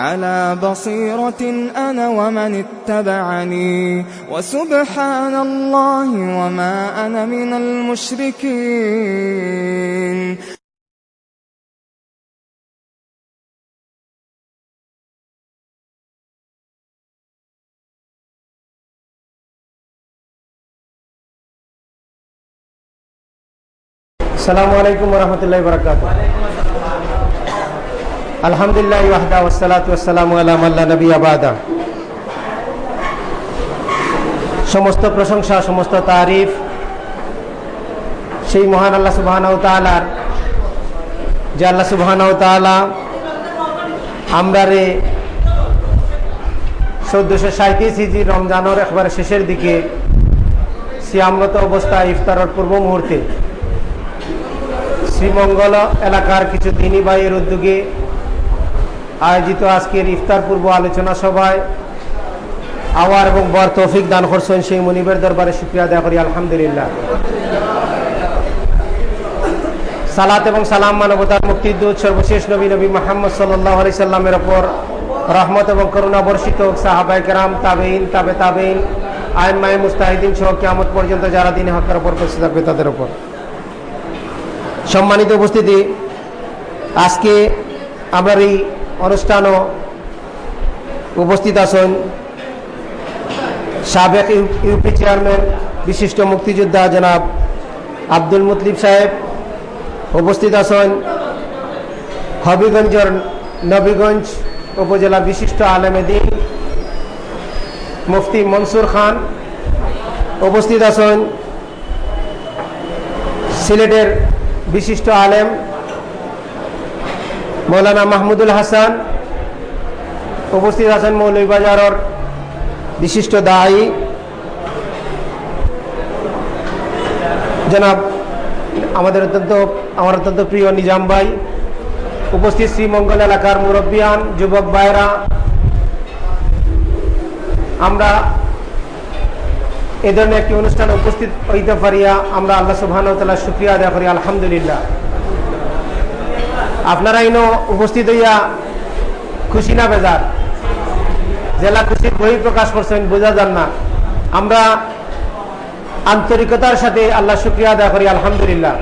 على بصيرة أنا ومن اتبعني. وسبحان الله وما أنا من المشركين. السلام عليكم ورحمة الله وبركاته. আলহামদুলিল্লাহ সমস্ত প্রশংসা, সমস্ত তারিফ সেই মহান আল্লাহ সুবাহানাউ যে আল্লাহ সুবাহানাউ তালা আমরা রে চোদ্দশো সাঁত্রিশ ইজি রমজানোর একবার শেষের দিকে সিয়ামরত অবস্থা ইফতারের পূর্ব মুহূর্তে শ্রীমঙ্গল এলাকার কিছু দিনী বাইয়ের উদ্যোগে আয়োজিত আজকের ইফতার পূর্ব আলোচনা সভায় আওয়ার এবং বর তৌফিক দান করছেন সেই মনিবের দরবারে শুক্রিয়া দেওয়া করি, আলহামদুলিল্লাহ। সালাত এবং সালাম মানবতার মুক্তির দূত, সর্বশেষ নবী নবী মোহাম্মদ সাল্লাহ আলি সাল্লামের ওপর রহমত এবং করুণা বর্ষিত সাহাবাই কেরাম তাবেইন তাবে তাবেইন আইন মাই মুস্তাহিদিন সহ কেমন পর্যন্ত যারা দিনে হকের ওপর পৌঁছে থাকবে তাদের ওপর। সম্মানিত উপস্থিতি, আজকে আমার এই অনুষ্ঠানও উপস্থিত আছেন সাবেক ইউপি চেয়ারম্যান, বিশিষ্ট মুক্তিযোদ্ধা জনাব আব্দুল মুতলিব সাহেব উপস্থিত আছেন। হবিগঞ্জের নবীগঞ্জ উপজেলা বিশিষ্ট আলেমেদিন মুফতি মনসুর খান উপস্থিত আছেন। সিলেটের বিশিষ্ট আলেম মৌলানা মাহমুদুল হাসান, উপস্থিত আছেন মৌলভীবাজারের বিশিষ্ট দায়ী। জনাব, আমাদের অত্যন্ত, আমার অত্যন্ত প্রিয় নিজাম ভাই, উপস্থিত শ্রীমঙ্গল এলাকার মুরব্বিয়ান, যুবক ভাইরা। আমরা এ ধরনের একটি অনুষ্ঠানে উপস্থিত হইতে পারিয়া আমরা আল্লাহ সুবহান শুক্রিয়া আদায় করি, আলহামদুলিল্লাহ। আপনারা ইনো উপস্থিত হইয়া খুশি না বেজার? জেলা খুশির বই প্রকাশ করছেন, বোঝা যান না। আমরা আন্তরিকতার সাথে আল্লাহ শুক্রিয়া আদায় করি, আলহামদুলিল্লাহ।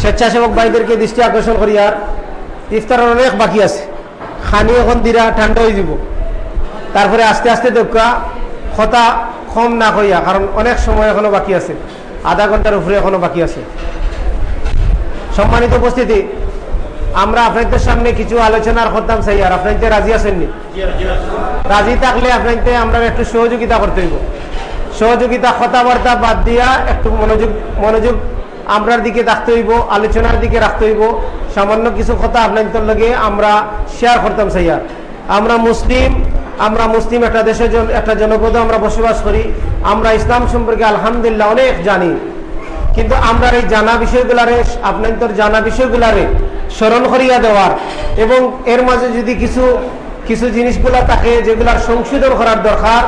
স্বেচ্ছাসেবক ভাইদেরকে দৃষ্টি আকর্ষণ করি আর ইফতারের অনেক বাকি আছে। খানি এখন দিরা ঠান্ডা হয়ে যাব। তারপরে আস্তে আস্তে দক্ষা হতা কম না কইয়া, কারণ অনেক সময় এখনও বাকি আছে। আধা ঘণ্টার উপরে এখনও বাকি আছে। সম্মানিত উপস্থিতি, আমরা আপনাদের সামনে কিছু আলোচনার করতাম চাই আর আপনাদের রাজি আছেননি রাজি থাকলে আপনাদের আমরা একটু সহযোগিতা করতে হইব। সহযোগিতা, কথাবার্তা বাদ দিয়া একটু মনোযোগ মনোযোগ আমরার দিকে রাখতে হইব, আলোচনার দিকে রাখতে হইব। সামান্য কিছু কথা আপনাদের লগে আমরা শেয়ার করতাম চাই আর আমরা মুসলিম আমরা মুসলিম একটা দেশের একটা জনপদে আমরা বসবাস করি। আমরা ইসলাম সম্পর্কে আলহামদুলিল্লাহ অনেক জানি। কিন্তু আমরা এই জানা বিষয়গুলারে, আপনাদের জানা বিষয়গুলারে স্মরণ করিয়া দেওয়ার এবং এর মাঝে যদি কিছু কিছু জিনিসগুলা থাকে যেগুলার সংশোধন করার দরকার,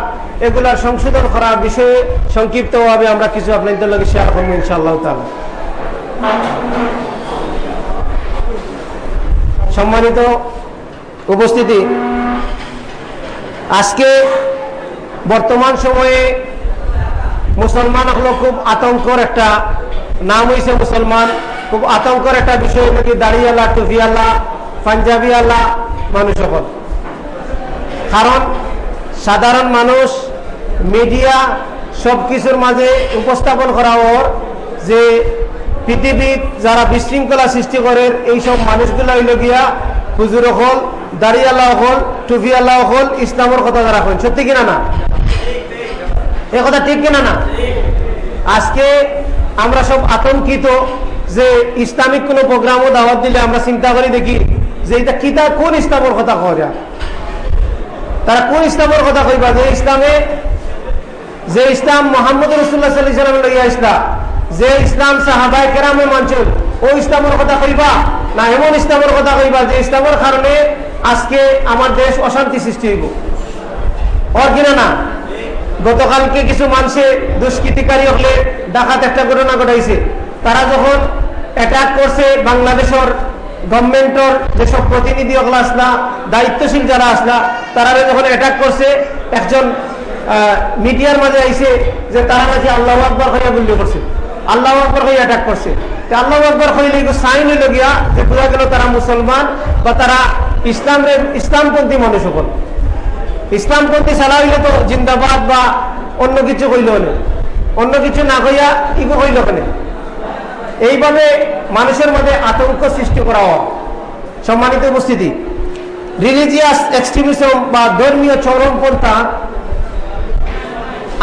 এগুলার সংশোধন করার বিষয়ে সংক্ষিপ্তভাবে আমরা কিছু আপনাদের লগে শেয়ার করব ইনশাআল্লাহ তালা সম্মানিত উপস্থিতি, আজকে বর্তমান সময়ে মুসলমান হলো খুব আতঙ্কর একটা নাম হয়েছে মুসলমান। খুব আতঙ্কর একটা বিষয় নাকি আল্লাহ পাঞ্জাবি আল্লাহ মানুষ হল কারণ সাধারণ মানুষ, মিডিয়া সব কিছুর মাঝে উপস্থাপন করা ওর যে পৃথিবীর যারা বিশৃঙ্খলা সৃষ্টি করে এইসব মানুষগুলো হইল গিয়া হুজুর হল দাড়ি হল টুফি আল্লাহ হল ইসলামের কথা যারা হল সত্যি কিনা না? এ কথা ঠিক কিনা না? আজকে আমরা সব আতঙ্কিত যে ইসলামিক কোন প্রোগ্রামও দাওয়াত দিলে আমরা চিন্তা করি দেখি যে এটা কিতা, কোন ইসলামের কথা কয়া তারা কোন ইসলামের কথা কইবা? যে ইসলামে, যে ইসলাম মোহাম্মদ রসুল্লাহ সাল্লাম লইয়া ইসলাম যে ইসলাম সাহাবাই কেরামে মানছেন ও ইসলামের কথা কইবা? না, এমন ইসলামের কথা কইবা যে ইসলামের কারণে আজকে আমার দেশ অশান্তি সৃষ্টি হইব। ওর কিনা না? গতকালকে কিছু মানুষে দুষ্কৃতিকারী হলে ডাকাত একটা ঘটনা ঘটাইছে। তারা যখন অ্যাটাক করছে, বাংলাদেশের গভর্নমেন্টর যেসব প্রতিনিধি ওগুলো আসলা, দায়িত্বশীল যারা আসলা তারা যখন অ্যাটাক করছে, একজন মিডিয়ার মাঝে আইছে যে তারা নাকি আল্লাহ আকবর হইয়া বললে করছে আল্লাহ আকবর হয়ে অ্যাটাক করছে। আল্লাহ আকবর হইলে সাইন হইল গিয়া যে বোঝা গেল তারা মুসলমান বা তারা ইসলামের ইসলামপন্থী মানুষ হল ইসলামপন্থী সালা হইলে তো জিন্দাবাদ বা অন্য কিছু কইল হলে অন্য কিছু না কইয়া ইগো কইল কেন? এইভাবে মানুষের মধ্যে আতঙ্ক সৃষ্টি করা হয়। সম্মানিত উপস্থিতি রিলিজিয়াস এক্সট্রিমিজম বা ধর্মীয় চরমপন্থা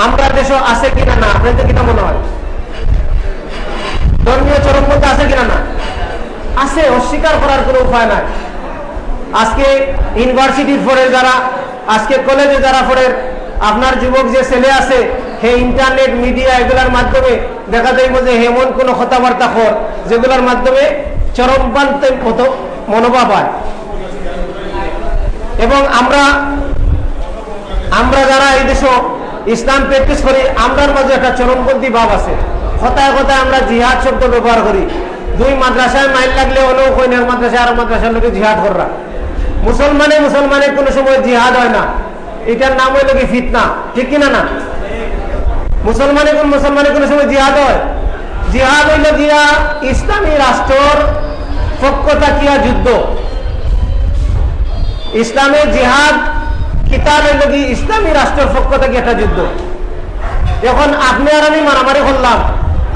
আমরা দেশ আছে কিনা না, আপনাদের কিনা মনে হয়? ধর্মীয় চরমপন্থা আছে কিনা না? আছে, অস্বীকার করার কোনো উপায় নাই। আজকে ইউনিভার্সিটির ফোরের যারা আজকে কলেজে যারা পড়ে আপনার যুবক যে ছেলে আছে, হে ইন্টারনেট মিডিয়া এগুলার মাধ্যমে দেখা যাইব যে হেমন কোনো কথাবার্তা কর, যেগুলোর মাধ্যমে চরমপান্তে মতো, মনোভাব হয়। এবং আমরা আমরা যারা এই দেশ ইসলাম প্র্যাকটিস করি, আমরার মাঝে একটা চরমপন্থী ভাব আছে। কথায় কথায় আমরা জিহাদ শব্দ ব্যবহার করি। দুই মাদ্রাসায় মাইল লাগলে কইনের মাদ্রাসায় আর মাদ্রাসার লোকে জিহাদ করা মুসলমানে মুসলমানের কোনো সময় জিহাদ হয় না। এটার নাম হইল কি ফিতনা। ঠিক কিনা না? মুসলমানে কোন মুসলমানের কোন সময় জিহাদ হয়? জিহাদ হইল গিয়া ইসলামী রাষ্ট্রর যুদ্ধ। ইসলামের জিহাদ, কিতাব হইল কি ইসলামী রাষ্ট্রের পক্ষ থেকে একটা যুদ্ধ। এখন আপনি আর আমি মারামারি করলাম।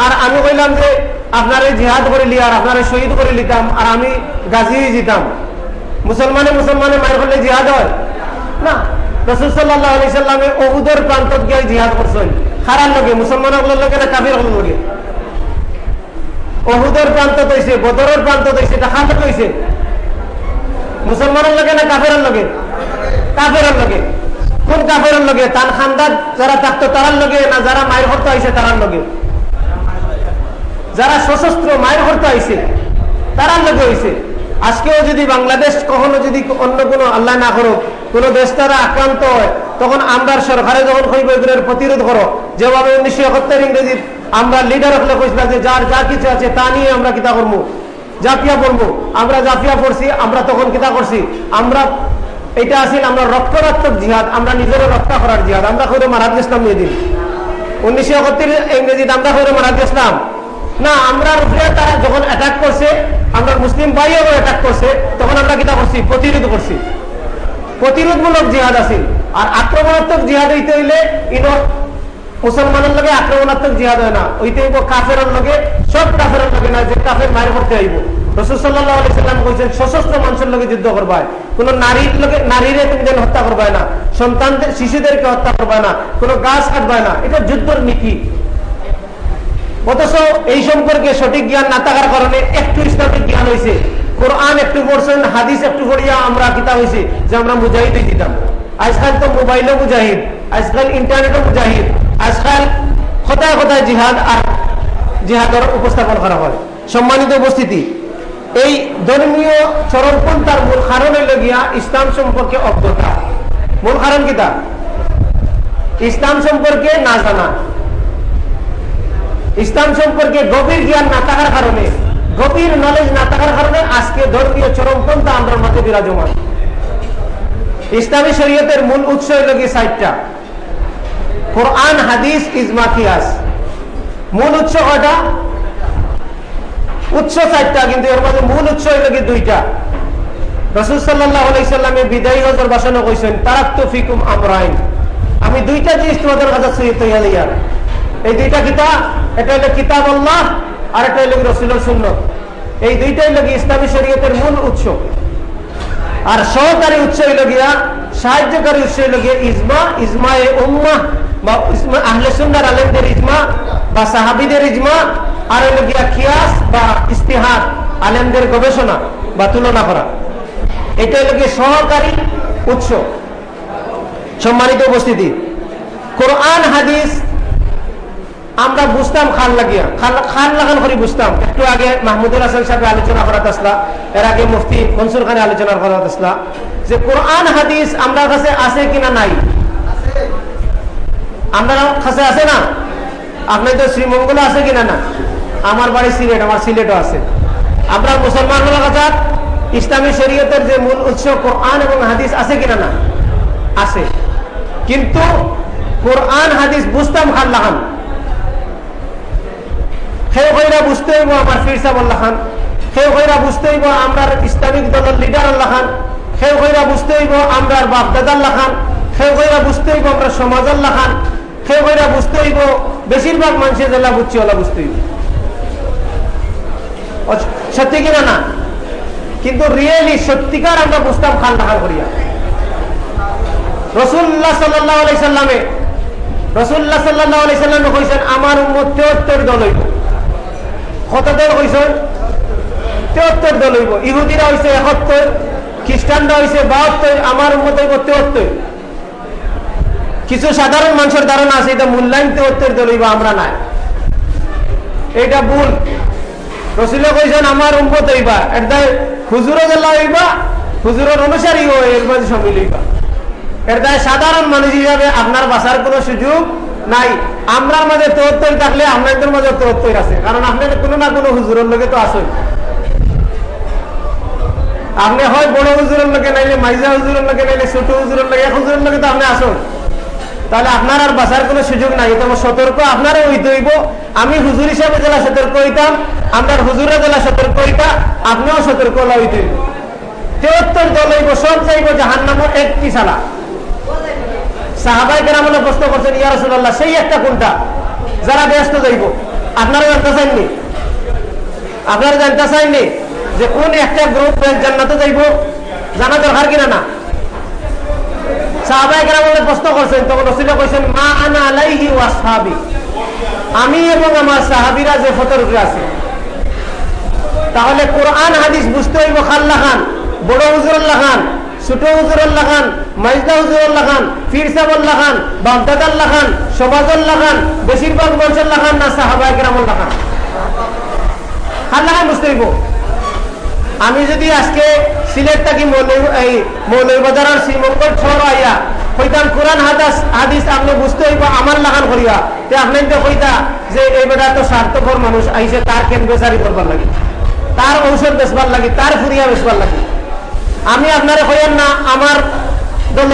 আর আমি কইলাম যে, আপনারে জিহাদ করে লি, আর আপনারে শহীদ করে লিতাম, আর আমি গাজী জিতাম মুসলমানে মুসলমানে মায়ের করলে জিহাদ হয়? না। কোন কাফের লগে তার খান্দার যারা থাকতো তারার লগে না যারা মায়ের হত্যা হয়েছে তারার লগে যারা সশস্ত্র মায়ের হত্যা হয়েছে তারার লগে হয়েছে আজকেও যদি বাংলাদেশ কখনো যদি অন্য কোনো আল্লাহ না করো কোন দেশ তারা আক্রান্ত হয়, তখন আমরা সরকারে যখন কইব এগুলোর প্রতিরোধ করো, যেভাবে উনিশশো একাত্তর ইংরেজি আমরা লিডার হলে কইছিলাম যে যার যা কিছু আছে তা নিয়ে আমরা কিতা করব জাফিয়া পড়ব আমরা জাফিয়া পড়ছি, আমরা তখন কিতা করছি, আমরা এটা আসিল আমরা রক্তরাত্মক জিহাদ, আমরা নিজেরও রক্ষা করার জিহাদ, আমরা করে মারা গেছিলাম নিয়ে দিন। উনিশশো একাত্তর ইংরেজিতে আমরা করে মারা গেছিলাম না, আমরা তারা যখন অ্যাটাক করছে আমরা মুসলিম ভাইও অ্যাটাক করছে, তখন আমরা কিতা করছি? প্রতিরোধ করছি। প্রতিরোধমূলক জিহাদ আছিল আর আক্রমণাত্মক জিহাদ হইতে হইলে মুসলমানের লগে আক্রমণাত্মক জিহাদ হয় না। ওইতে হইব কাফের লগে, সব কাফের লগে না, যে কাফের মায়ের করতে আইব। হত্যা করবায় না। সন্তানদের, শিশুদেরকে হত্যা করবায় না। কোন গাছ কাটবায় না। এটা যুদ্ধর নীতি। অথচ এই সম্পর্কে সঠিক জ্ঞান না থাকার কারণে একটু ইসলামিক জ্ঞান হয়েছে কোরআন একটু পড়ছেন, হাদিস একটু পড়িয়া আমরা কিতা হয়েছে যে আমরা মুজাহিদই দিতাম আজকাল তো মোবাইলও মুজাহিদ, আজকাল ইন্টারনেটও মুজাহিদ, আজকাল কথায় কথায় জিহাদ আর জিহাদের উপস্থাপন করা হয়। সম্মানিত উপস্থিতি, এই ধর্মীয় চরমপন্থার মূল কারণ হইল গিয়া ইসলাম সম্পর্কে অজ্ঞতা। মূল কারণ কিতা? ইসলাম সম্পর্কে না জানা। ইসলাম সম্পর্কে গভীর জ্ঞান না থাকার কারণে, গভীর নলেজ না থাকার কারণে আজকে ধর্মীয় চরমপন্থা আমরা মধ্যে বিরাজমান। ইসলামী শরীয়তের মূল উৎস হইল গিয়ে সাইটটা। কোরআন, হাদিস, ইজমা, কিয়াস। মূল উৎস কয়টা? উৎস চারটা, কিন্তু এর মধ্যে মূল উৎস হইল কি দুইটা। রসুল সাল্লাহামে বিদায়ী হজর বাসনও কইছেন তারাক ফিকুম আমরাইন। আমি দুইটা জিনিস তোমাদের কাছে সুইত হইয়া এই দুইটা কিতাব এটা হলো কিতাব আল্লাহ আর এটা হলো রসুলের শূন্য এই দুইটাই লোক ইসলামী শরীয়তের মূল উৎস। আর সহকারী উৎস হইল গিয়া, সাহায্যকারী উৎস হইল গিয়া ইজমা ইজমা এ উম্মা, বা আহলে সুন্দর আলেমদের ইজমা, বা সাহাবিদের ইজমা, আর হইল গিয়া খিয়াস বা ইস্তিহাদ আলেমদের গবেষণা বা তুলনা করা। এটা হইল গিয়ে সহকারী উৎস। সম্মানিত উপস্থিতি, কোরআন, হাদিস আমরা বুঝতাম খান লাগিয়া। খান লাগান করে বুঝতাম। একটু আগে মাহমুদুল হাসান সাহেব আলোচনা করাত আসলা এর আগে মুফতি মনসুর খানে আলোচনা করাত আসলা যে কোরআন হাদিস আমরা কাছে আছে কিনা নাই? আমরা কাছে আছে না? আপনার তো শ্রীমঙ্গল আছে কিনা না আমার বাড়ি সিলেট আমার সিলেটও আছে। আমরা মুসলমানগুলোর কাছে ইসলামী শরীয়তের যে মূল উৎস কোরআন এবং হাদিস আছে কিনা না আছে। কিন্তু কোরআন হাদিস বুঝতাম খান লাগান। বুঝতে হইব আমার ফির কইরা বুঝতে হইব আমরা বুঝতে হইব আমরা বুঝতে হইব আমরা বুঝতে হইব বেশিরভাগ মানুষের জেলা বুঝছি ওলা বুঝতে হইব। সত্যি কিনা না কিন্তু রিয়েলি সত্যিকার আমরা বুঝতাম খান লাখান করিয়া। রসুল্লাহ সাল্লাহ সাল্লামে, রসুল্লাহ সাল্লাহ সাল্লামে কইছেন, আমার তেহত্তর দল হইব কত কইছেন তেহত্তর দল হইব। ইহুদিরা হয়েছে একাত্তর, খ্রিস্টানরা হয়েছে বাহাত্তর, আমার উম্মত হইব তেহত্তর। কিছু সাধারণ মানুষের ধারণা আছে, এটা মূল্যায়ন তেহত্তর দল হইব, আমরা নাই। এটা ভুল। রসুলে কইছেন, আমার উম্মত হইবা। এটা হুজুরও গেলা হইবা, হুজুরের অনুসারী মাঝে সমিল হইবা। দায় সাধারণ মানুষ হিসাবে আপনার বাসার কোন সুযোগ নাই। আমরার মাঝে তোত্তর থাকলে আপনাদের মাঝে তোত্তর আছে। কারণ আপনার কোনো না কোনো হুজুরের লোকে তো আসেন আপনি হয় বড় হুজুরের লোকে নাইলে মাইজা হুজুরের লোকে নাইলে ছোট হুজুরের লোকে এক হুজুরের লোকে তো আপনি আসুন তাহলে আপনার আর বাসার কোনো সুযোগ নাই। তবে সতর্ক, আপনারও হইতে হইব। আমি হুজুর হিসাবে জেলা সতর্ক হইতাম আপনার হুজুরে জেলা সতর্ক হইতা, আপনিও সতর্ক হইতে তেহত্তর দল হইব, সব চাইব জাহান নাম একটি সালা সাহাবাই কেরামনে প্রশ্ন করছেন, ইয়া সেই একটা কোনটা? যারা ব্যস্ত যাইব। আপনারা জানতে চাইননি? আপনারা জানতে চাইননি যে কোন একটা গ্রুপ জান্নাতে যাইব? জানা দরকার কিনা না? সাহাবাই কেরামনে প্রশ্ন করছেন, তখন রসুল্লাহ কইছেন, মা আনা আলাইহি ওয়াসহাবি আমি এবং আমার সাহাবিরা যে ফতর আছে। তাহলে কোরআন, হাদিস বুঝতে হইব খাল্লা খান, বড় হুজুরুল্লাহ খান। ছোট হুজুরুল্লাহ খান মাইজদা হুজুরুল্লাহ খান ফির সাবুল্লাহ খান বাগদাদাল্লাহ খান সবাজুল্লাহ খান বেশিরভাগ বংশুল্লাহ খান না কেরামুল্লাহ খান খান বুঝতে আমি যদি আজকে সিলেট থাকি এই মৌলবাজার শ্রীমঙ্গল ছড় আইয়া হইতাম কোরআন, হাদাস, হাদিস আপনি বুঝতে হইব আমার লাগান করিয়া। তে আপনি তো কইতা যে এই বেটা তো স্বার্থপর মানুষ, আইসে তার কেন বেচারি করবার লাগে? তার ঔষধ বেচবার লাগে, তার ফুরিয়া বেচবার লাগে? আমি আপনারে কইয়ার না, আমার দল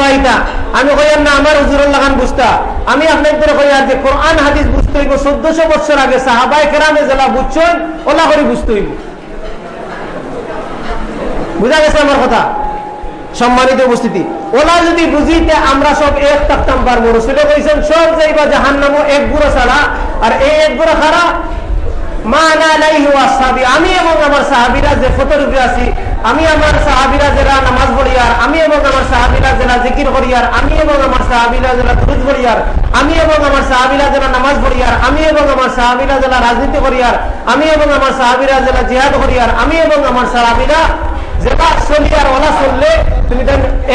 আমি কইয়ার না, আমার হুজুরুল লাগান বুঝতা। আমি আপনাদের কইয়ার যে কোরআন, হাদিস বুঝতে হইব, চোদ্দশো বছর আগে সাহাবাই কেরামে জেলা বুঝছেন, ওলা করে বুঝতে হইব। বুঝা গেছে আমার কথা? সম্মানিত উপস্থিতি। ওলা যদি বুঝিতে আমরা সব এক থাকতাম পারব রসুলে কইছেন, সব যাইবা জাহান নামো এক গুঁড়ো ছাড়া, আর এই এক গুঁড়ো খারা আমি এবং আমার সাহাবিরা যে উপরে আছি, আমি আমার সাহাবিরা যারা নামাজ আমি এবং আমার সাহাবিরা যারা জিকির করিয়ার, আমি এবং আমার সাহাবিরা যারা দুরুদ পড়িয়ার, আমি এবং আমার সাহাবিরা যারা নামাজ পড়িয়ার, আমি এবং আমার সাহাবিরা যারা রাজনীতি করিয়ার, আমি এবং আমার সাহাবিরা যারা জিহাদ করিয়ার, আমি এবং আমার সাহাবিরা যেটা চলিয়ার ওলা চললে, তুমি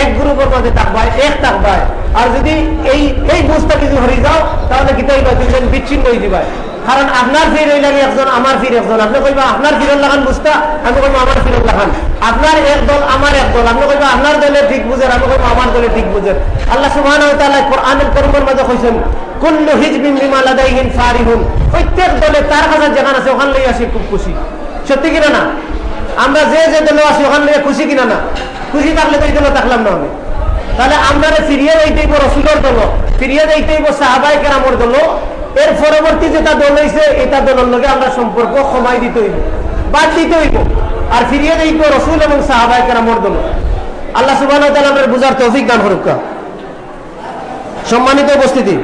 এক গ্রুপের মধ্যে থাকবাই এক থাকবাই আর যদি এই এই বুঝটা যদি হরি যাও, তাহলে কি তাই তুমি বিচ্ছিন্ন হয়ে দিবাই কারণ আপনার ফির হইলে একজন, আমার ফির একজন। আপনি কইবা, আপনার ফিরল লাগান বুঝতা? আমি কইবো, আমার ফিরল লাগান আপনার এক দল, আমার এক দল। আপনি কইবা, আপনার দলে ঠিক বুঝেন আমি কইবো, আমার দলে ঠিক বুঝেন আল্লাহ তাআলা কোরআনের করিমের মধ্যে কইছেন, কুল্লু হিজবিন বিমা লাদাইহিম ফারিহুন। প্রত্যেক দলে তার কাছে যেখানে আছে, ওখান লই আসি খুব খুশি। সত্যি কিনা না? আমরা যে যে দলে আছি, ওখান লইয়া খুশি কিনা না? খুশি থাকলে তো এই দলে থাকলাম না আমি। তাহলে আমরা ফিরিয়ে দিতেইব রসুলের দল, ফিরিয়ে দিতেইব সাহাবাই কেরামর দল এর পরবর্তী যেটা দল হয়েছে এটা দলের লগে আমরা সম্পর্ক সময় দিতে হইব, বাদ দিতে হইব, আর ফিরিয়ে দিইব রসুল এবং সাহাবাই কেরামর দল। আল্লাহ সুবাহ বুঝার তৌফিক দান করুক সম্মানিত উপস্থিতি।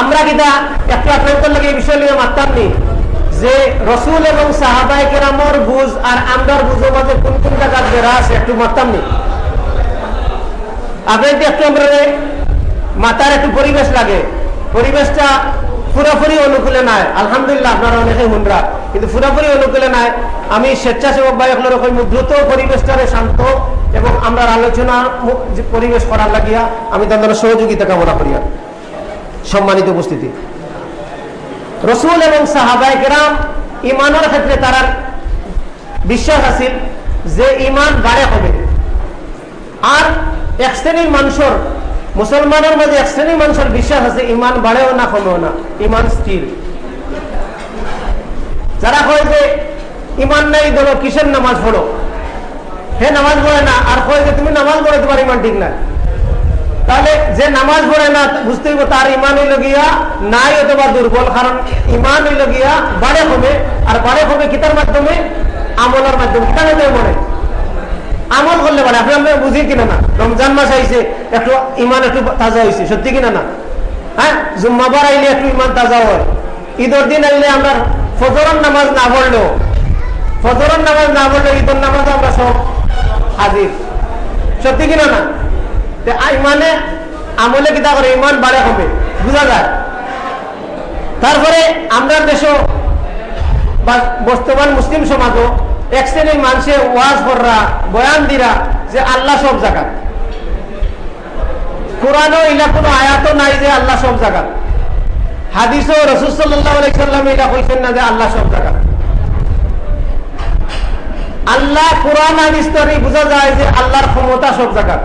আমরা কিনা একটু আপনাদের লাগে এই বিষয় নিয়ে মারতাম নি, যে রসুল এবং সাহাবাই কেরামর বুঝ আর আমরার বুঝের মাঝে কোন কোন জায়গার বেড়া আছে একটু মারতাম নি। আপনাদের একটু আমরা মাতার একটু পরিবেশ লাগে। পরিবেশটা পুরোপুরি অনুকূলে নাই। আলহামদুলিল্লাহ, আপনারা অনেকে হুনরা কিন্তু পুরাপুরি অনুকূলে নাই। আমি স্বেচ্ছাসেবক বা এগুলো রকম দ্রুত পরিবেশটারে শান্ত এবং আমরা আলোচনা পরিবেশ করার লাগিয়া আমি তাদের সহযোগিতা কামনা করি সম্মানিত উপস্থিতি। রসুল এবং সাহাবাই গ্রাম ইমানের ক্ষেত্রে তারা বিশ্বাস আছিল যে ইমান বাড়ে হবে আর এক শ্রেণির মানুষের মুসলমানের মাঝে এক শ্রেণির মানুষের বিশ্বাস আছে ইমান বাড়েও না, কমেও না। ইমান স্থির। যারা কয় যে ইমান নাই ধরো কিসের নামাজ পড়ো? হে নামাজ পড়ে না, আর কয় যে, তুমি নামাজ পড়ে, তোমার ইমান ঠিক না তাহলে যে নামাজ পড়ে না, বুঝতে হইব তার ইমান হইল গিয়া নাই অথবা দুর্বল, কারণ ইমান হইল গিয়া বাড়ে হবে আর বাড়ে হবে কিতার মাধ্যমে? আমলের মাধ্যমে। কিতার মাধ্যমে মনে? আমল করলে পারে। আপনি আমরা বুঝি কিনা না। রমজান মাস আইসে একটু ইমান একটু তাজা হয়েছে সত্যি কিনা না? হ্যাঁ? জুম্মাবার আইলে একটু ইমান তাজা হয়। ঈদের দিন আইলে আমরা ফজরন নামাজ না পড়লেও ফজরন নামাজ না পড়লেও ঈদের নামাজ আমরা সব হাজির। সত্যি কিনা না? ইমানে আমলে কিতা করে? ইমান বাড়ে হবে বুঝা যায়? তারপরে আমরা দেশ বর্তমান মুসলিম সমাজও এক শ্রেণির মানুষে ওয়াজ কররা, বয়ান দিরা, যে আল্লাহ সব জায়গা কোরআনও ইলা কোনো আয়াতও নাই যে আল্লাহ সব জায়গা হাদিসও রসুল সাল্লাম এটা কইছেন না যে আল্লাহ সব জায়গা আল্লাহ কোরআন হাদিস তরি বোঝা যায় যে আল্লাহর ক্ষমতা সব জায়গা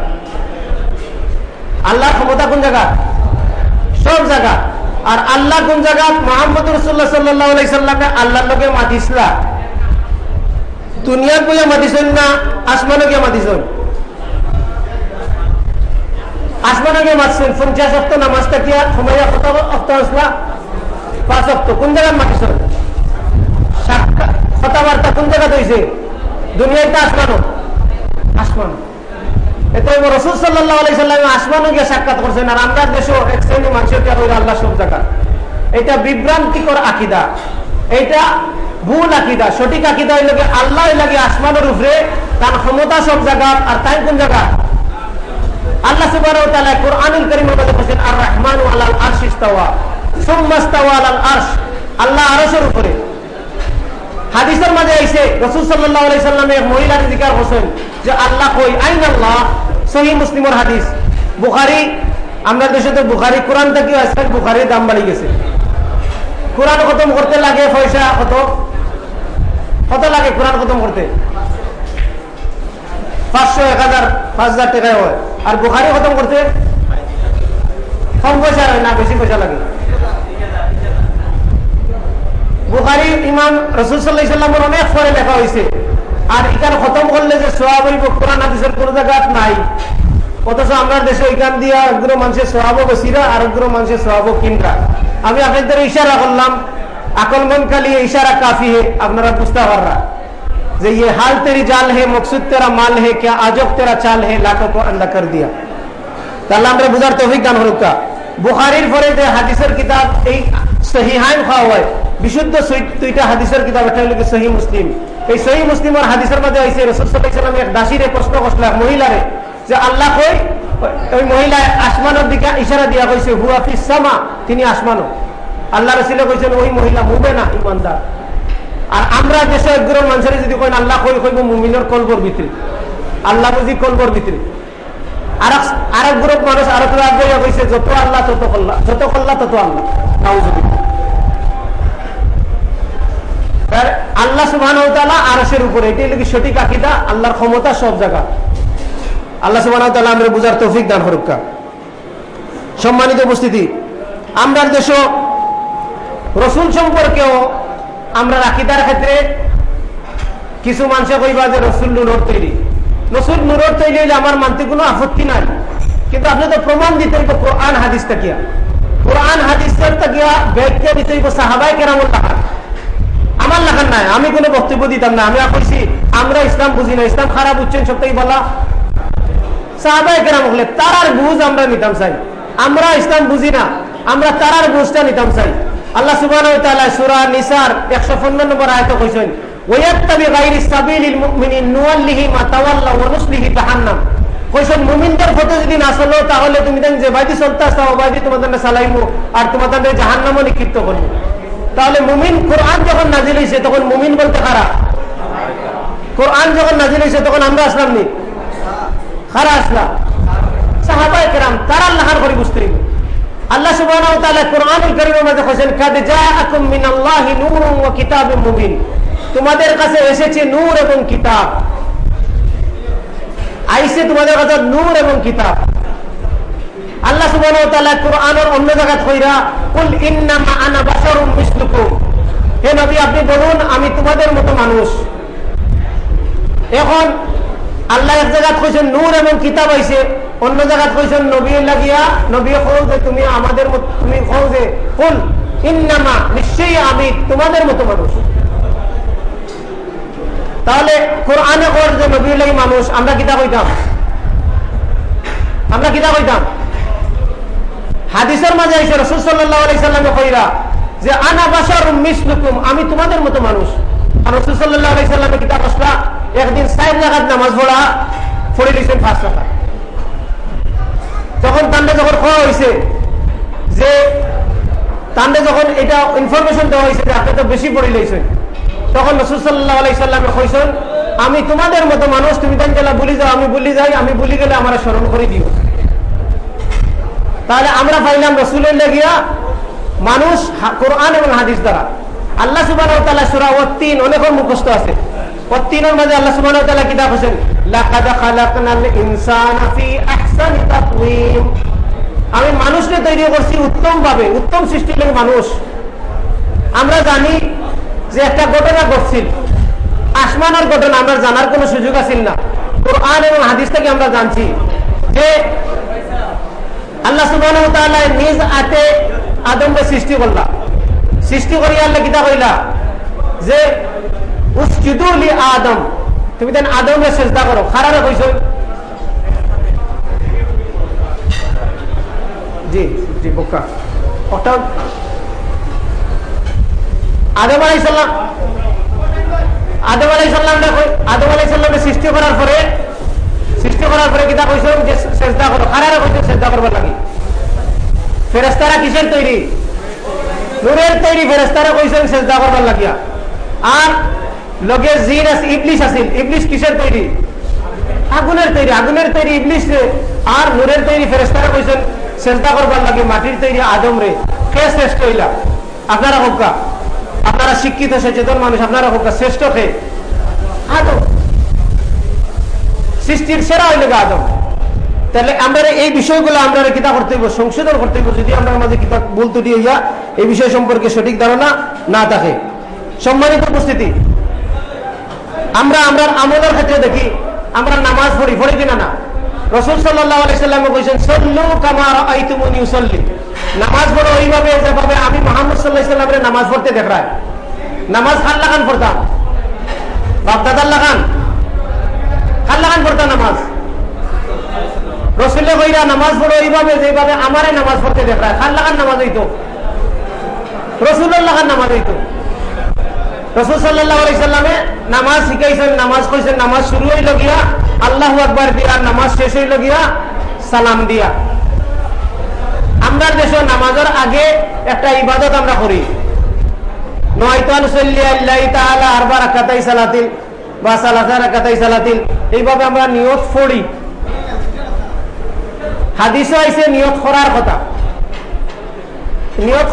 আল্লাহর ক্ষমতা কোন জায়গা সব জায়গা আর আল্লাহ কোন জায়গা মোহাম্মদ রসুল্লাহ সাল্লাহ সাল্লামে আল্লাহর লোকে মাতিসলা দুনিয়ার বইয়া মাতিছেন না, আসমানে গিয়ে মাতিছেন? আসমানে গিয়ে মাতছেন, পঞ্চাশ অক্ট নামাজটা কি সময় অক্ট আসলা? পাঁচ অক্ট কোন জায়গায় মাতিছেন? কথাবার্তা কোন জায়গাতে হয়েছে দুনিয়াতে আসমানো আসমান। এতে রসুল সাল্লাহ আলাই সাল্লাম আসমানও গিয়ে সাক্ষাৎ করছেন আর আমরা দেশও এক শ্রেণি মানুষের আল্লাহ সব জায়গা এটা বিভ্রান্তিকর আকিদা। এটা ভুল আকিদা, সঠিক আকিদা হইল আল্লাহ লাগে আসমানের উপরে তার ক্ষমতা সব জায়গা আর তাই কোন জায়গা? আল্লাহ হাদিসের যে আল্লাহ কই, আইন আল্লাহ হাদিস। বুখারি, আমরা দেশে তো বুখারি কোরআন থেকে আজকাল বুখারির দাম বাড়ি গেছে। কোরআন খতম করতে লাগে পয়সা কত? কত লাগে কোরআন খতম করতে? পাঁচশো, এক হাজার, পাঁচ হাজার টাকায় হয়। আর বুখারি খতম করতে? কম পয়সা হয় না, বেশি পয়সা লাগে। বুখারি, ইমাম রসুল সাল্লাহ অনেক পরে লেখা হয়েছে আর এখানে খতম করলে যে সোয়াব হইব, কোরআন, হাদিসের কোনো জায়গা নাই। অথচ আমরা দেশে ওইখান দিয়ে একগুলো মানুষের সোয়াব বসিরা আর একগুলো মানুষের সোয়াব কিনরা আমি আপনাদের ইশারা করলাম আকলমন কালি ইশারা কাফি হে, আপনারা বুঝতে পাররা। যে ইয়ে হাল তেরি জাল হে, মকসুদ তেরা মাল হে কে আজব তেরা চাল হে লাখো কো আন্দা কর দিয়া। তাহলে আমরা বুঝার তৌফিক দান হরুকা বুখারির পরে যে হাদিসের কিতাব এই সহিহাইন খাওয়া হয়। বিশুদ্ধ দুইটা হাদিসের কিতাব, এটা হলো সহি মুসলিম। এই সহি মুসলিমের হাদিসের মধ্যে হয়েছে রসুল সাল্লাহ এক দাসিরে প্রশ্ন করছিল, এক মহিলারে, যে আল্লাহ কই, ওই মহিলা আসমানের দিকে ইশারা দিয়া কইছে, হুয়া ফিস সামা তিনি আসমানো আল্লাহ রসিলে কইছেন, ওই মহিলা মুবে না, ইমানদার। আর আমরা দেশে একগুলো মানুষের যদি কইন, আল্লাহ কই কইব, মুমিনের কলবর ভিতরে। আল্লাহ বুঝি কলবর ভিতরে। আর এক গ্রুপ মানুষ আরও কইছে, যত আল্লাহ, তত কল্লা, যত কল্লা, তত আল্লাহ। আল্লাহ উপরে, এটাই লোক সঠিক আল্লাহর ক্ষমতা সব জায়গা। আল্লাহ সুবাহ আমরা বুঝার তৌফিক দান হরুকা সম্মানিত উপস্থিতি, আমরা দেশ রসুল সম্পর্কেও আমরা রাখিদার ক্ষেত্রে কিছু মানুষে কইবা যে রসুল নুরর তৈরি। রসুল নুরর তৈরি হইলে আমার মানতে কোনো আপত্তি নাই। কিন্তু আপনি তো প্রমাণ দিতে হইব, কোরআন হাদিস তাকিয়া কোরআন হাদিসের তাকিয়া ব্যাখ্যা দিতে হইব সাহাবাই লাহার আমার লেখার নাই, আমি কোনো বক্তব্য দিতাম না। আমি কইছি, আমরা ইসলাম বুঝি না, ইসলাম খারাপ বুঝছেন সত্যি বলা। সাহাবাই কেরাম হলে তারার বুঝ আমরা নিতাম চাই। আমরা ইসলাম বুঝি না, আমরা তারার বুঝটা নিতাম চাই। আল্লাহ সুবাহ যদি তাহলে তাহলে মুমিন কোরআন যখন নাজিল হয়েছে তখন মুমিন বলতে খারাপ কোরআন যখন নাজিল হয়েছে তখন আমরা আসলাম নি? খারা আসলাম? তারা আল্লাহর করে বুঝতে আল্লাহ সুবহানাহু তাআলা কোরআনুল মধ্যে কাদ জাআকুম মিনাল্লাহি নূরুন ওয়া কিতাবুম মুবিন। তোমাদের কাছে এসেছে নূর এবং কিতাব। তোমাদের কাছে নূর এবং কিতাব। আল্লাহ সুবহানাহু তাআলা কোরআনের অন্য জায়গা কইরা, কুল ইন্নামা আনা বাশারুম মিসলুকুম। হে নবী, আপনি বলুন, আমি তোমাদের মতো মানুষ। এখন আল্লাহ এক জায়গা কইছেন, নূর এবং কিতাব আইছে। অন্য জায়গা কইছেন নবী লাগিয়া নবী কও যে তুমি আমাদের তুমি কও যে কুল, ইন্নামা, নিশ্চয়ই আমি তোমাদের মতো মানুষ। তাহলে কোরআনে কর যে নবী লাগি মানুষ, আমরা কিতা কইতাম? আমরা কিতা কইতাম? হাদিসের মাঝে আইসে রসুল সাল্লাহ আলাইসাল্লামে কইরা যে, আনা বাসার মিসলুকুম, আমি তোমাদের মতো মানুষ। আর রসুল সাল্লাহ আলাইসাল্লামে কিতাব আসলা, একদিন সাইড লাগাত নামাজ পড়া, পড়ে দিয়েছেন ফার্স্ট রাখা যখন তান্ডে যখন খাওয়া হয়েছে যে তান্ডে যখন এটা ইনফরমেশন দেওয়া হয়েছে যে আপনি তো বেশি পড়ে লইছেন, তখন রসুল সাল্লাহ আলাইসাল্লামে আমি তোমাদের মতো মানুষ, তুমি তাই গেলা বলি যাও, আমি বলি যাই, আমি বলি গেলে আমার স্মরণ করে দিও। তাহলে আমরা পাইলাম রসুলের লেগিয়া মানুষ কোরআন এবং হাদিস দ্বারা। আল্লাহ সুবাহ অনেক মুখস্থ আছে। তিনের মাঝে আল্লাহ সুবাহ কিতাব হোসেন আমি মানুষকে তৈরি করছি উত্তম ভাবে উত্তম সৃষ্টির লোক মানুষ। আমরা জানি যে একটা ঘটনা ঘটছিল। আসমানের ঘটনা আমরা জানার কোনো সুযোগ আছিল না। কোরআন এবং হাদিস থেকে আমরা জানছি যে আল্লাহ সুবাহ নিজ হাতে আদমকে সৃষ্টি করলা। সৃষ্টি করি আল্লাহ কিতা কইলা যে উসজুদুলি আদম। তুমি দেন আদমকে চেষ্টা করো। খারাপ কইছ? জি জি, বোকা। আদম আলাইসাল্লাম আদম আলাইসাল্লাম আদম আলাইসাল্লামকে সৃষ্টি করার পরে, সৃষ্টি করার পরে কিতা কইস যে চেষ্টা করো। খারাপ কইস চেষ্টা করবার লাগে। ফেরেস্তারা কিসের তৈরি? নূরের তৈরি। ফেরেস্তারা কইছেন চেষ্টা করবার লাগিয়া। আর লগে জিন আছে, ইবলিশ আছিল ইবলিশ কিসের তৈরি? আগুনের তৈরি। আগুনের তৈরি ইবলিশ রে। আর নূরের তৈরি ফেরেস্তারা কইছেন, চেষ্টা করবার লাগে মাটির তৈরি আদম রে। কে শ্রেষ্ঠ হইলা? আপনারা হোকা আপনারা শিক্ষিত, সচেতন মানুষ, আপনারা হোকা শ্রেষ্ঠ খে আদম। সৃষ্টির সেরা হইলে আদম। তাহলে আমরা এই বিষয়গুলো আমরা কিতা করতে হইব, সংশোধন করতে হইব। যদি আমরা আমাদের কিতাব ভুল ত্রুটি হইয়া এই বিষয় সম্পর্কে সঠিক ধারণা না থাকে। সম্মানিত উপস্থিতি আমরা আমরা আমলের ক্ষেত্রে দেখি, আমরা নামাজ পড়ি পড়ি কিনা না? রসুল সাল্লাম কইছেন নামাজ পড়ো ওইভাবে যেভাবে আমি মোহাম্মদ সাল্লাহ নামাজ পড়তে দেখায় নামাজ খান লাগান পড়তাম বাপদাদার লাগান। খান লাগান পড়তাম নামাজ। রসুল্লে কইরা, নামাজ পড়ো এইভাবে যেভাবে আমারে নামাজ পড়তে দেখায়। খান লাগান নামাজ হইতো। রসুল্লাহ লাগান নামাজ হইতো। রসুল সাল্লাহামে নামাজ শিখাইছেন, নামাজ কইছেন, নামাজ শুরু হইল গিয়া আল্লাহ আকবর দিয়া নামাজ শেষ হইল গিয়া সালাম দিয়া। আমরা দেশে নামাজের আগে একটা ইবাদত আমরা করি। নিয়ত আইসে নিয়ত কথা। নিয়ত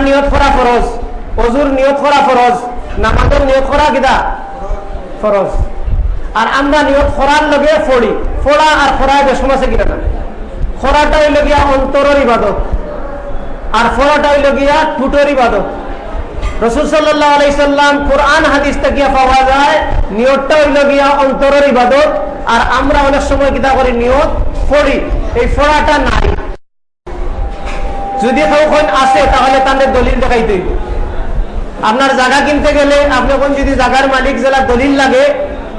নিয়ত করা ফরজ। অজুর নিয়ত করা ফরজ, নামাজের নিয়ত করা কিদা ফরজ। আর আমরা নিয়ত করার লগে ফড়ি ফোড়া আর ফোড়ায় বেশম আছে কিনা না খরাটা হইল গিয়া অন্তরের ইবাদত। আর ফোড়াটা হইল গিয়া টুটোর ইবাদত রসুল সাল্লাহ আলাইসাল্লাম কোরআন হাদিস থেকে পাওয়া যায় নিয়তটা হইল গিয়া অন্তরের ইবাদত। আর আমরা অনেক সময় কিতা করি, নিয়ত ফড়ি এই ফোড়াটা নাই। যদি কেউ আছে, তাহলে তাদের দলিল দেখাইতে হইব। আপনার জায়গা কিনতে গেলে আপনি কোন যদি জায়গার মালিক জেলা দলিল লাগে,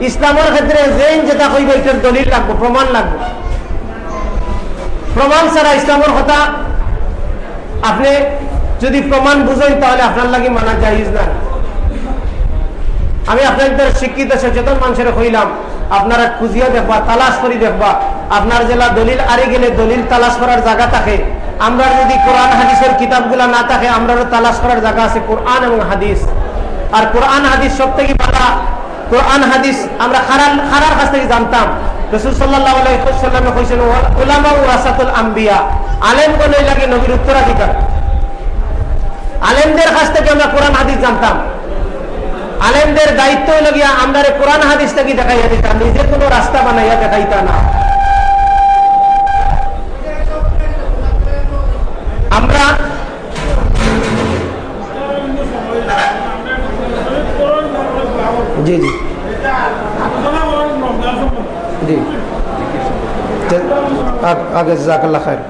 ইসলামের ক্ষেত্রে জেন যেটা কইবে এটার দলিল লাগবে, প্রমাণ লাগবে। প্রমাণ ছাড়া ইসলামের কথা আপনি যদি প্রমাণ বুঝেন, তাহলে আপনার লাগে মানা যাইজ না আমি আপনাদের শিক্ষিত, সচেতন মানুষের কইলাম আপনারা খুঁজিয়া দেখবা, তালাশ করি দেখবা। আপনার জেলা দলিল আরে গেলে দলিল তালাশ করার জায়গা থাকে। আমরা যদি কোরআন, হাদিসের কিতাবগুলা না থাকে, আমরা তালাশ করার জায়গা আছে কোরআন এবং হাদিস। আর কোরআন, হাদিস সব থেকে পালা কোরআন, হাদিস আমরা খারার খারার কাছ থেকে জানতাম। আমরা কোরআন, হাদিস থেকে দেখাইয়া দিতাম। নিজে কোনো রাস্তা বানাইয়া খায়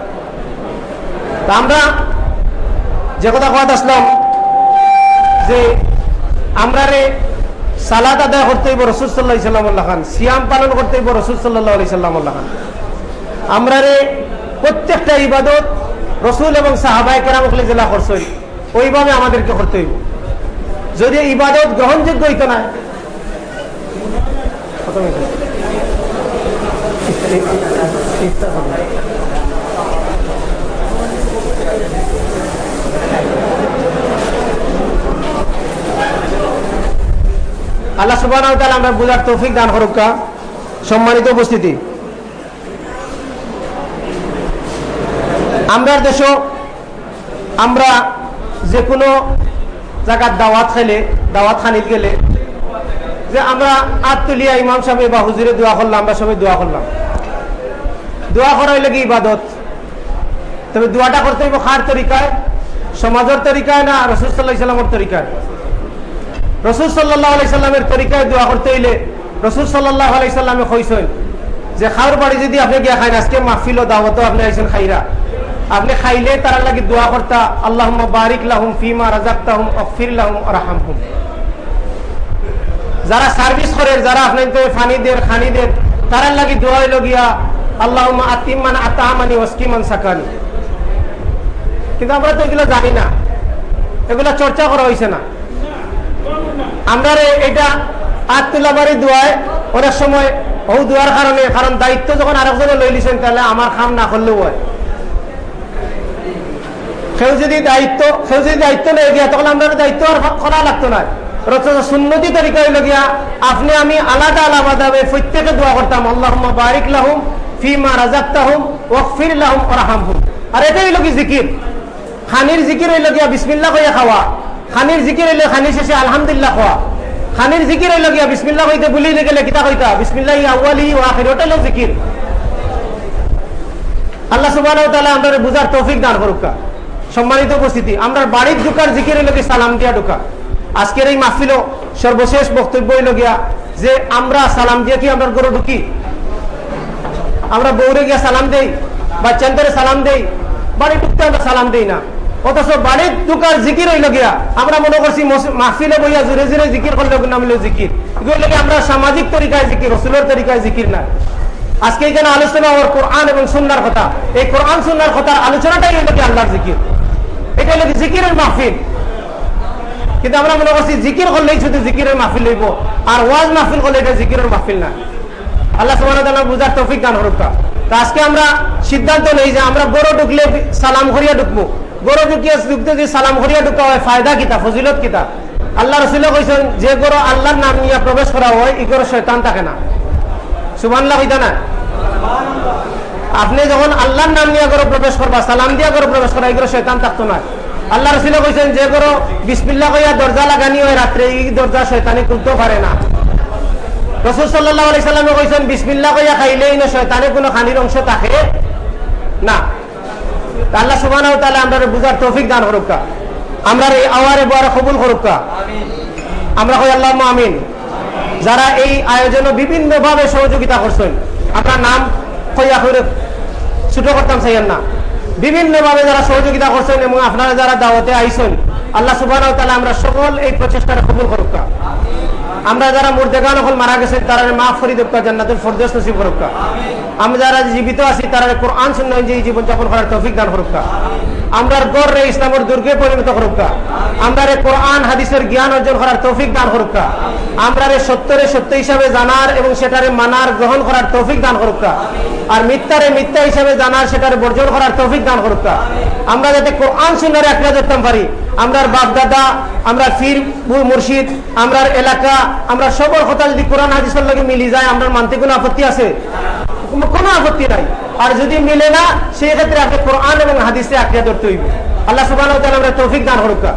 আমরা যে কথা কথা আসলাম যে আমরা রে সালাদ আদায় করতে হইব রসুল খান, সিয়াম পালন করতে হইব রসুল খান। আমরা রে প্রত্যেকটা ইবাদত রসুল এবং সাহাবাই কেরাম জেলা করছেন ওইভাবে আমাদেরকে করতে যদি ইবাদত গ্রহণযোগ্য হইতো না আল্লাহ সুবাহ আমরা বুঝার তৌফিক দান করুকা সম্মানিত উপস্থিতি। আমরা দেশ, আমরা যে কোনো জায়গার দাওয়াত খেলে দাওয়াত খানিত গেলে, যে আমরা আত তুলিয়া ইমাম সাহেব বা হুজুরে দোয়া করলাম আমরা সবাই দোয়া করলাম। দোয়া করাই লাগে ইবাদত? তবে দোয়াটা করতে হইব খার তরিকায়? সমাজের তরিকায় না রসুল সাল্লাহ ইসলামের তরিকায়? রসুল সাল্লাহ আলাইসাল্লামের তরিকায় দোয়া করতে হইলে রসুল সাল্লাহ আলাইসাল্লামে কইসেন যে খাওয়ার বাড়ি যদি আপনি গিয়া খাইন, আজকে মাহফিল দাওয়াতও আপনি আইসেন খাইরা। আপনি খাইলে তারা লাগি দোয়া করতা আল্লাহ বারিক লাহুম ফিমা রাজাক্তাহুম অফির লাহুম রাহামহুম। যারা সার্ভিস করে, যারা আপনাকে ফানি দের, খানি দের তারা লাগি দোয়া হইল গিয়া আল্লাহ আতিমান আতামানি ওয়াসকিমান সাকানি। কিন্তু আমরা তো এগুলো জানি না। এগুলো চর্চা করা হয়েছে না। আমরা এটা আত্মুল্লাবাড়ি দোয়ায় অনেক সময় ও দোয়ার কারণে, কারণ দায়িত্ব যখন আরেকজনে লই লিছেন, তাহলে আমার খাম না করলেও হয়। কেউ যদি দায়িত্ব, কেউ যদি দায়িত্ব লয়ে গিয়া, তখন আমরা দায়িত্ব আর করা লাগতো না। সুন্নতি তরিকা হইল গিয়া, আপনি আমি আলাদা আলাদা প্রত্যেকে দোয়া করতাম আল্লাহ বারিক লাহুম ফিমা রাজাক্তাহুম ওয়াকফির লাহুম ওরাহামহুম আর এটাই হইল কি জিকির? খানির জিকির হইল গিয়া বিসমিল্লাহ কইয়া খাওয়া। খানির জিকির হইলে খানি শেষে আলহামদুলিল্লাহ খাওয়া খানির জিকির হইল গিয়া বিসমিল্লাহ কইতে বুলি গেলে কিতা কইতা? বিসমিল্লাহ আউয়ালি ও আখির। ওটা হলো জিকির। আল্লাহ তাআলা আমাদের বুঝার তৌফিক দান করুকা সম্মানিত উপস্থিতি, আমরা বাড়ির ঢুকার জিকির হইল সালাম দিয়া ঢুকা। আজকের এই মাহফিল সর্বশেষ বক্তব্য হইল গিয়া যে আমরা সালাম দিয়ে কি আমরা গরু ঢুকি? আমরা বৌরে গিয়া সালাম দেই বাচ্চান্তরে সালাম দেই, বাড়ি ঢুকতে আমরা সালাম দেই না। অথচ বাড়ির ঢুকার জিকির হইল গিয়া আমরা মনে করছি মাহফিলে বইয়া জোরে জোরে জিকির করলে নাম হইল জিকির এগুলো আমরা সামাজিক তরিকায় জিকির রসুলের তরিকায় জিকির না আজকে এখানে আলোচনা ওর কোরআন এবং সুন্নার কথা। এই কোরআন সুন্নার কথার আলোচনাটাই হইল কি আল্লাহর জিকির। এটা হলো জিকিরের মাহফিল। কিন্তু আমরা মনে করছি জিকির করলেই শুধু জিকিরের মাহফিল হইব। আর ওয়াজ মাহফিল করলে এটা জিকিরের মাহফিল না আল্লাহ সুবাহ বুঝার তৌফিক দান হরুকা তো। আজকে আমরা সিদ্ধান্ত নেই যে আমরা বড় ঢুকলে সালাম করিয়া ঢুকবো। বড় ঢুকিয়ে ঢুকতে যদি সালাম করিয়া ঢুকা হয়, ফায়দা কিতা, ফজিলত কিতা? আল্লাহ রসুল্লাহ কইছেন, যে গরো আল্লাহর নাম নিয়ে প্রবেশ করা হয় ই গরো শৈতান থাকে না। সুবান্লাহ হইতা না? আপনি যখন আল্লাহর নাম নিয়ে গরো প্রবেশ করবা, সালাম দিয়া গরো প্রবেশ করা এগুলো শৈতান থাকতো না। আল্লাহ রসুল্লাহ কইছেন, যে গরো বিসমিল্লা কইয়া দরজা লাগানি হয়, রাত্রে এই দরজা শৈতানি খুলতে পারে না। রসুল সাল্লাহ আলি সাল্লামে কইছেন বিসমিল্লা কইয়া খাইলেই না শৈতানে কোনো খানির অংশ থাকে না। আল্লাহ সুবাহ আমরা বুঝার তৌফিক দান করুকা আমরা এই আওয়ারে বয়ারে কবুল করুকা আমরা কই আল্লাহ আমিন। যারা এই আয়োজনে বিভিন্ন ভাবে সহযোগিতা করছেন, আপনার নাম কইয়া করে ছোট করতাম চাইয়েন না। বিভিন্ন ভাবে যারা সহযোগিতা করছেন এবং আপনারা যারা দাওয়াতে আইসেন আল্লাহ সুবাহ আমরা সকল এই প্রচেষ্টাটা কবুল করুকা আমরা যারা মুর্দেগান হল মারা গেছেন তারা মা করি জান্নাতুল ফরদেশ নসিব ফরুকা আমরা যারা জীবিত আছি, তারা কোরআন যে জীবন যাপন করার তৌফিক দান ফরুকা আমরার গড় ইসলামের দুর্গে পরিণত করুকা আমরা কোরআন, হাদিসের জ্ঞান অর্জন করার তৌফিক দান করুকা আমরা সত্যরে সত্য হিসাবে জানার এবং সেটারে মানার, গ্রহণ করার তৌফিক দান করুকা আর মিথ্যারে মিথ্যা হিসাবে জানার সেটারে বর্জন করার তৌফিক দান করুকা আমরা যাতে কোরআন সুন্দরে একটা ধরতাম পারি। আমরা বাপ দাদা আমরা ফির মুর্শিদ আমরার এলাকা, আমরা সবর কথা যদি কোরআন হাদিসের লগে মিলি যায়, আমরা মানতে কোনো আপত্তি আছে? কোনো আপত্তি নাই। আর যদি মিলে না, সেই ক্ষেত্রে আপনি কোরআন এবং হাদিসে আঁকড়িয়া ধরতে হইব। আল্লাহ সুবাহ আমরা তৌফিক দান করুকা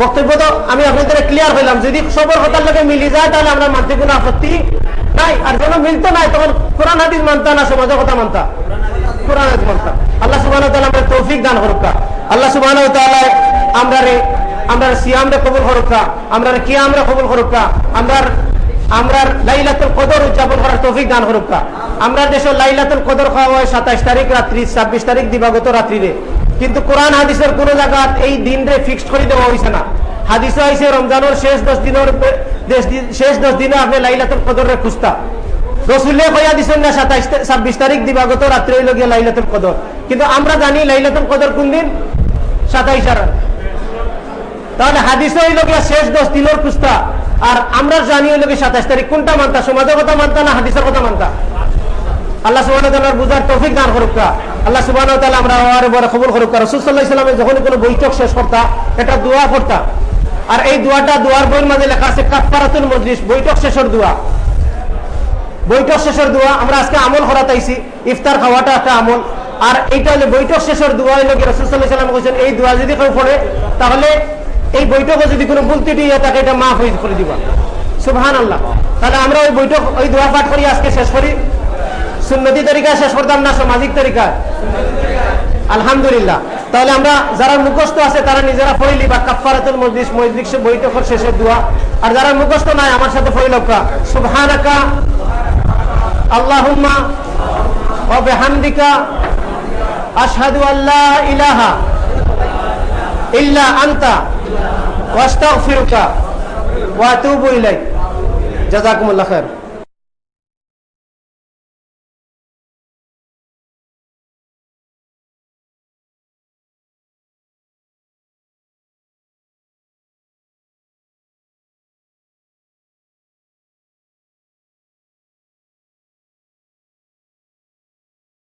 বক্তব্য তো আমি আপনাদের ক্লিয়ার হইলাম। যদি সবর হতার লোকে মিলি যায়, তাহলে আমরা মানতে কোনো আপত্তি নাই। আর যখন মিলতো নাই, তখন কোরআন, হাদিস মানতা না, সমাজের কথা মানতা? কোরআন, হাদিস মানতা। আল্লাহ সুবাহ আমরা তৌফিক দান করুকা আল্লাহ সুবাহ আমরা আমরা সিয়ামরে কবুল করুকা আমরা কিয়ামরে কবুল করুকা আমরা আমরা লাইলাতুল কদর উদযাপন করার তৌফিক দান করুকা আমরা দেশে লাইলাতুল কদর খাওয়া হয় সাতাইশ তারিখ রাত্রি, ছাব্বিশ তারিখ দিবাগত রাত্রিরে। কিন্তু কোরআন হাদিসের কোন জায়গা এই দিন রে ফিক্সড করে দেওয়া হয়েছে না। হাদিস হয়েছে রমজানের শেষ দশ দিনের শেষ দশ দিনে আপনি লাইলাতুল কদর রে খুঁজতা। রসুল্লে কয়া দিচ্ছেন না, সাতাইশ ছাব্বিশ তারিখ দিবাগত রাত্রে হইল গিয়ে লাইলাতুল কদর। কিন্তু আমরা জানি লাইলাতুল কদর কোন দিন? সাতাইশ আর তাহলে হাদিস হইল শেষ দশ দিনের খুঁজতা। আর আমরা জানি হইল গিয়ে সাতাইশ তারিখ কোনটা মানতা? সমাজের কথা মানতা না হাদিসের কথা মানতা? আল্লাহ সুবাহ বুঝার তৌফিক দান করুকা আল্লাহ সুবাহ আমরা আর বড় খবর করুকা রসুল্লাহ যখন কোনো বৈঠক শেষ করতা, এটা দোয়া করতা। আর এই দোয়াটা দোয়ার বইয়ের মাঝে লেখা আছে কাপ্পারাতুল মজলিস, বৈঠক শেষের দোয়া। বৈঠক শেষের দোয়া, আমরা আজকে আমল করাতাইছি, ইফতার খাওয়াটা একটা আমল। আর এইটা হলে বৈঠক শেষের দোয়া হইল কি রসুল্লাহ বলছেন এই দোয়া যদি কেউ পড়ে, তাহলে এই বৈঠকে যদি কোনো ভুল ত্রুটি থাকে, এটা মাফ হয়ে করে দিবা। সুবহান আল্লাহ তাহলে আমরা ওই বৈঠক, ওই দোয়া পাঠ করি, আজকে শেষ করি। সুন্নতি তরিকা, শেষ করতাম না সামাজিক তরিকা। আলহামদুলিল্লাহ। তাহলে আমরা যারা মুখস্থ আছে, তারা নিজেরা ফরিলি বা কাফারাতুল মজলিস মজলিস বৈঠকের শেষের দোয়া। আর যারা মুখস্থ নাই, আমার সাথে ফরিলকা সুবহানাকা, আল্লাহুম্মা, ওয়া বিহামদিকা, আশহাদু আল্লা ইলাহা ইল্লা আনতা, ওয়া আস্তাগফিরুকা, ওয়া আতুবু ইলাইক। জাযাকুমুল্লাহ খায়র